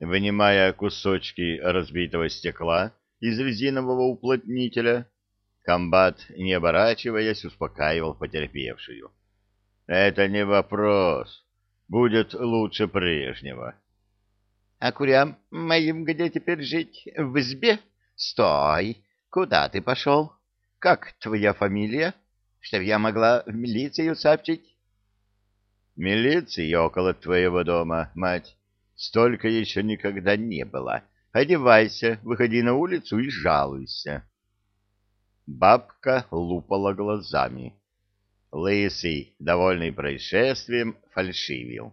Вынимая кусочки разбитого стекла из резинового уплотнителя, комбат, не оборачиваясь, успокаивал потерпевшую. «Это не вопрос. Будет лучше прежнего». «А курям моим где теперь жить? В избе? Стой! Куда ты пошел? Как твоя фамилия? Чтоб я могла в милицию сообщить?» «Милиции около твоего дома, мать, столько еще никогда не было. Одевайся, выходи на улицу и жалуйся». Бабка лупала глазами. Лысый, довольный происшествием, фальшивил.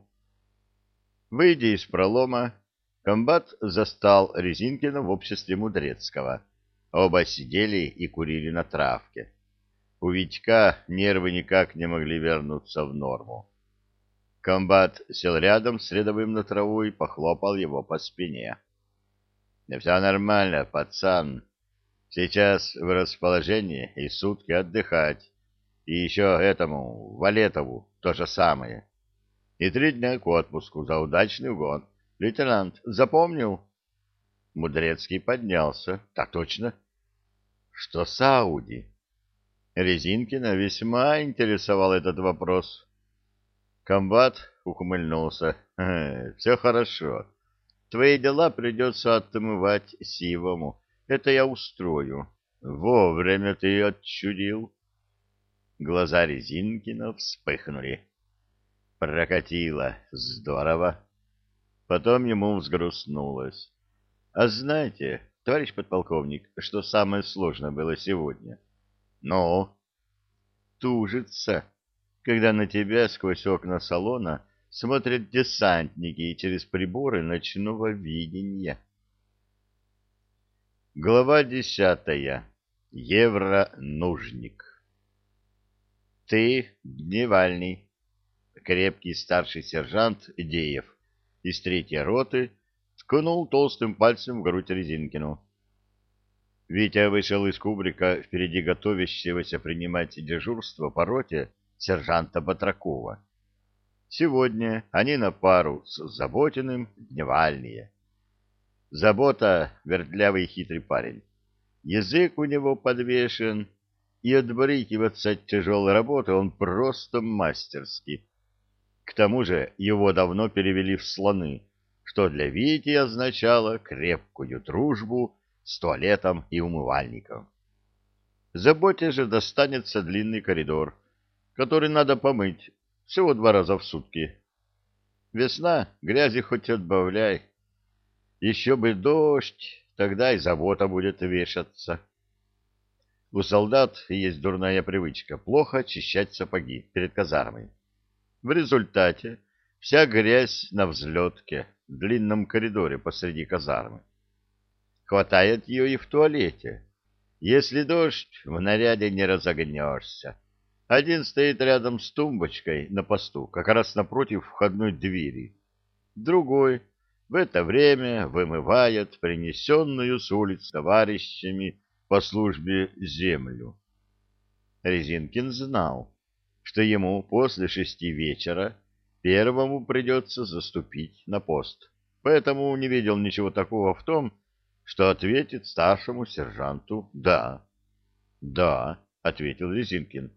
Выйдя из пролома, комбат застал Резинкина в обществе Мудрецкого. Оба сидели и курили на травке. У Витька нервы никак не могли вернуться в норму. Комбат сел рядом с рядовым на траву и похлопал его по спине. — Да все нормально, пацан. Сейчас в расположении и сутки отдыхать. И еще этому, Валетову, то же самое. И три дня к отпуску за удачный угон. Лейтенант, запомнил? Мудрецкий поднялся. Так точно. Что с Ауди? Резинкина весьма интересовал этот вопрос. Комбат ухмыльнулся. Все хорошо. Твои дела придется отмывать сивому. Это я устрою. Вовремя ты отчудил. Глаза Резинкина вспыхнули. Прокатило. Здорово. Потом ему взгрустнулось. А знаете, товарищ подполковник, что самое сложное было сегодня? Ну? Тужится, когда на тебя сквозь окна салона смотрят десантники через приборы ночного видения. Глава десятая. Евро-нужник. Ты дневальный. Крепкий старший сержант Идеев из третьей роты ткнул толстым пальцем в грудь Резинкину. Витя вышел из кубрика впереди готовящегося принимать дежурство по роте сержанта Батракова. Сегодня они на пару с Заботиным дневальные. Забота — вертлявый хитрый парень. Язык у него подвешен, и отбрыкиваться от тяжелой работы он просто мастерски. К тому же его давно перевели в слоны, что для Вити означало крепкую дружбу с туалетом и умывальником. Заботе же достанется длинный коридор, который надо помыть всего два раза в сутки. Весна, грязи хоть отбавляй. Еще бы дождь, тогда и забота будет вешаться. У солдат есть дурная привычка плохо очищать сапоги перед казармой. В результате вся грязь на взлетке в длинном коридоре посреди казармы. Хватает ее и в туалете. Если дождь, в наряде не разогнешься. Один стоит рядом с тумбочкой на посту, как раз напротив входной двери. Другой в это время вымывает принесенную с улиц товарищами по службе землю. Резинкин знал, что ему после шести вечера первому придется заступить на пост, поэтому не видел ничего такого в том, что ответит старшему сержанту «да». «Да», — ответил Резинкин.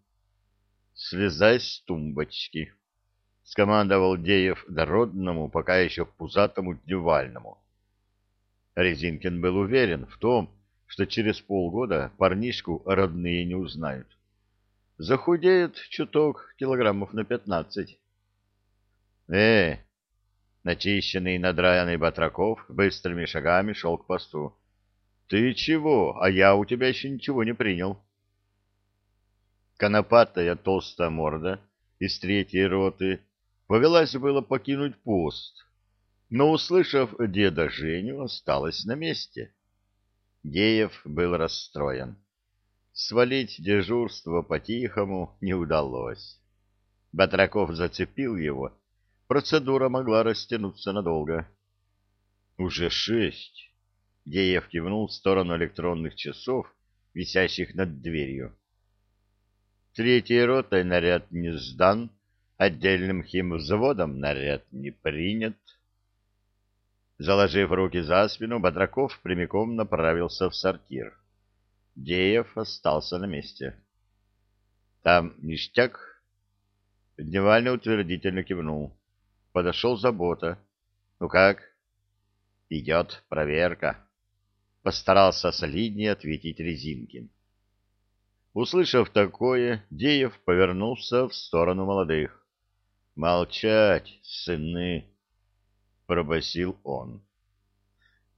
«Слезай с тумбочки», — скомандовал Деев дородному, пока еще пузатому дневальному. Резинкин был уверен в том, что через полгода парнишку родные не узнают. Захудеет чуток килограммов на пятнадцать. Э, начищенный и надраенный Батраков быстрыми шагами шел к посту. Ты чего? А я у тебя еще ничего не принял. Конопатая толстая морда из третьей роты повелась было покинуть пост, но, услышав деда Женю, осталась на месте. Деев был расстроен. Свалить дежурство по-тихому не удалось. Батраков зацепил его. Процедура могла растянуться надолго. «Уже шесть!» Деев кивнул в сторону электронных часов, висящих над дверью. Третьей ротой наряд не сдан, отдельным химвзводом наряд не принят. Заложив руки за спину, Батраков прямиком направился в сортир. Деев остался на месте. — Там ништяк? Дневальный утвердительно кивнул. Подошел забота. — Ну как? — Идет проверка. Постарался солиднее ответить Резинкин. Услышав такое, Деев повернулся в сторону молодых. — Молчать, сыны! — пробасил он.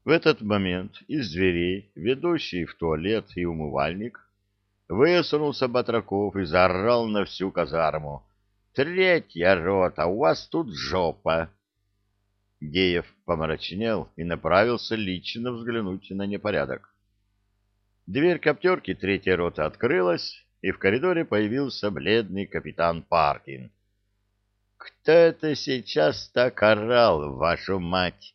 В этот момент из дверей, ведущей в туалет и умывальник, высунулся Батраков и заорал на всю казарму. «Третья рота, у вас тут жопа!» Геев помрачнел и направился лично взглянуть на непорядок. Дверь коптерки третьей роты открылась, и в коридоре появился бледный капитан Паркин. «Кто это сейчас так орал, вашу мать?»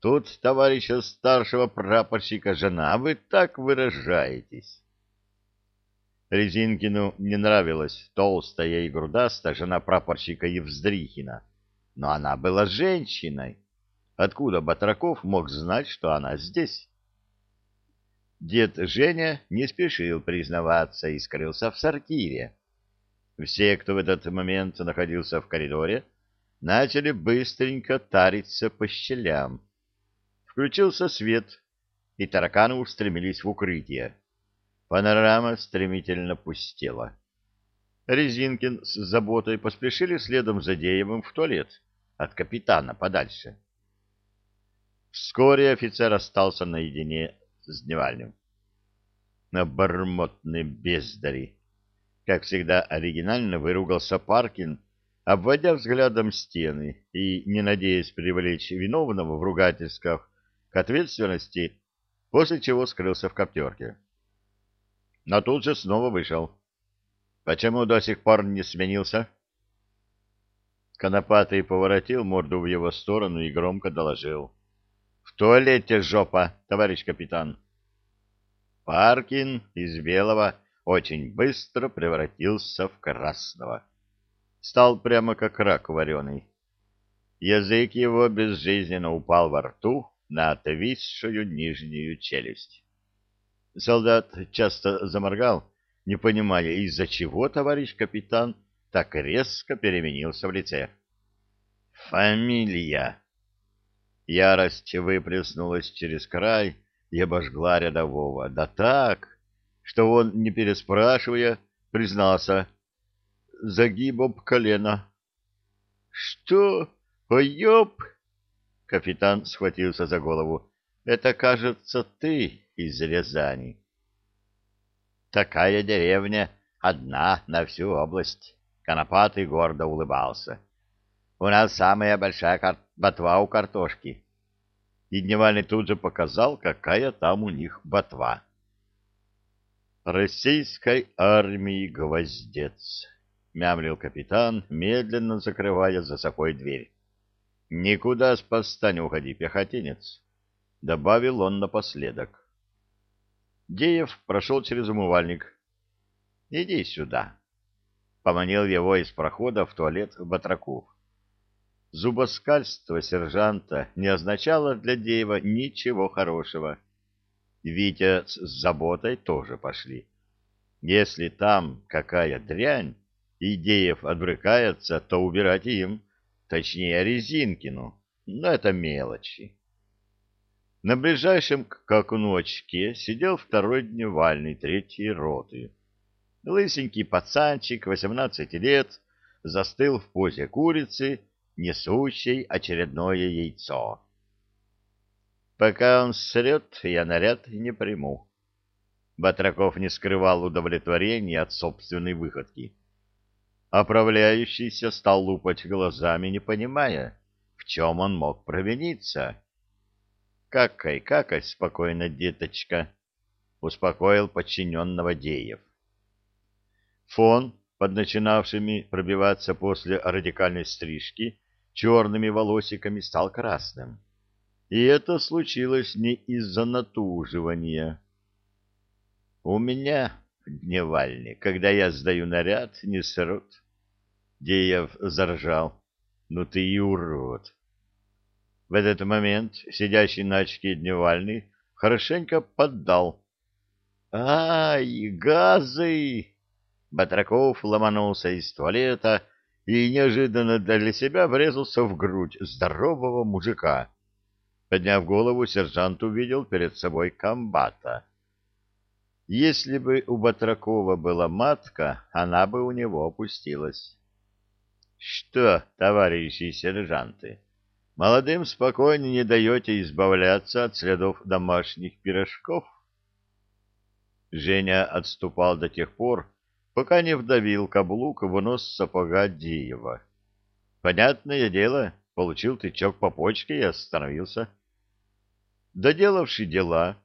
Тут товарища старшего прапорщика жена, а вы так выражаетесь. Резинкину не нравилась толстая и грудастая жена прапорщика Евздрихина, но она была женщиной. Откуда Батраков мог знать, что она здесь? Дед Женя не спешил признаваться и скрылся в сортире. Все, кто в этот момент находился в коридоре, начали быстренько тариться по щелям. Включился свет, и тараканы устремились в укрытие. Панорама стремительно пустела. Резинкин с заботой поспешили следом за Деевым в туалет, от капитана подальше. Вскоре офицер остался наедине с дневальным. Обормотные бездари! Как всегда оригинально выругался Паркин, обводя взглядом стены и, не надеясь привлечь виновного в ругательствах, к ответственности, после чего скрылся в коптерке. Но тут же снова вышел. Почему до сих пор не сменился? Конопатый поворотил морду в его сторону и громко доложил. — В туалете жопа, товарищ капитан. Паркин из белого очень быстро превратился в красного. Стал прямо как рак вареный. Язык его безжизненно упал во рту, на отвисшую нижнюю челюсть. Солдат часто заморгал, не понимая, из-за чего товарищ капитан так резко переменился в лице. «Фамилия!» Ярость выплеснулась через край и обожгла рядового, да так, что он, не переспрашивая, признался «Загиб об колено». «Что? Ой, ёп!» Капитан схватился за голову. «Это, кажется, ты из Рязани». «Такая деревня одна на всю область». Конопатый гордо улыбался. «У нас самая большая кар... ботва у картошки». И Дневальный тут же показал, какая там у них ботва. «Российской армии гвоздец», — мямлил капитан, медленно закрывая за собой дверь. «Никуда с поста не уходи, пехотинец», — добавил он напоследок. Деев прошел через умывальник. «Иди сюда», — поманил его из прохода в туалет Батраков. Зубоскальство сержанта не означало для Деева ничего хорошего. Витя с заботой тоже пошли. Если там какая дрянь, и Деев отбрыкается, то убирать им — точнее Резинкину, но это мелочи. На ближайшем к окну очке сидел второй дневальный третьей роты. Лысенький пацанчик, 18 лет, застыл в позе курицы, несущей очередное яйцо. Пока он срет, я наряд не приму. Батраков не скрывал удовлетворения от собственной выходки. Оправляющийся стал лупать глазами, не понимая, в чем он мог провиниться. «Какай, какай, спокойно, деточка!» — успокоил подчиненного Деев. Фон, под начинавшими пробиваться после радикальной стрижки, черными волосиками стал красным. И это случилось не из-за натуживания. «У меня, дневальник, когда я сдаю наряд, не срут. Деев заржал. «Ну ты и урод!» В этот момент сидящий на очке дневальный хорошенько поддал. «Ай, газы!» Батраков ломанулся из туалета и неожиданно для себя врезался в грудь здорового мужика. Подняв голову, сержант увидел перед собой комбата. Если бы у Батракова была матка, она бы у него опустилась. — Что, товарищи сержанты, молодым спокойно не даете избавляться от следов домашних пирожков? Женя отступал до тех пор, пока не вдавил каблук в нос сапога Диева. Понятное дело, получил тычок по почке и остановился. Доделавший дела,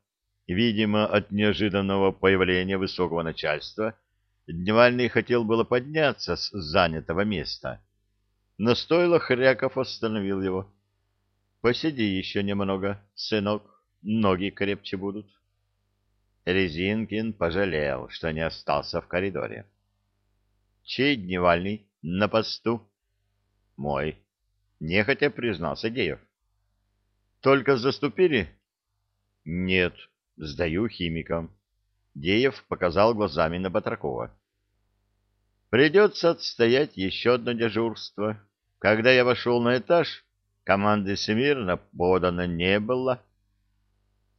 видимо, от неожиданного появления высокого начальства, Дневальный хотел было подняться с занятого места, но стоило Хряков остановил его. — Посиди еще немного, сынок, ноги крепче будут. Резинкин пожалел, что не остался в коридоре. — Чей дневальный? На посту? — Мой. Нехотя признался Деев. — Только заступили? — Нет, сдаю химикам. Деев показал глазами на Батракова. — Придется отстоять еще одно дежурство. Когда я вошел на этаж, команды смирно подано не было. —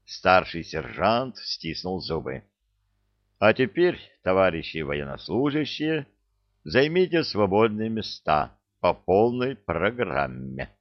Старший сержант стиснул зубы. — А теперь, товарищи военнослужащие, займите свободные места по полной программе.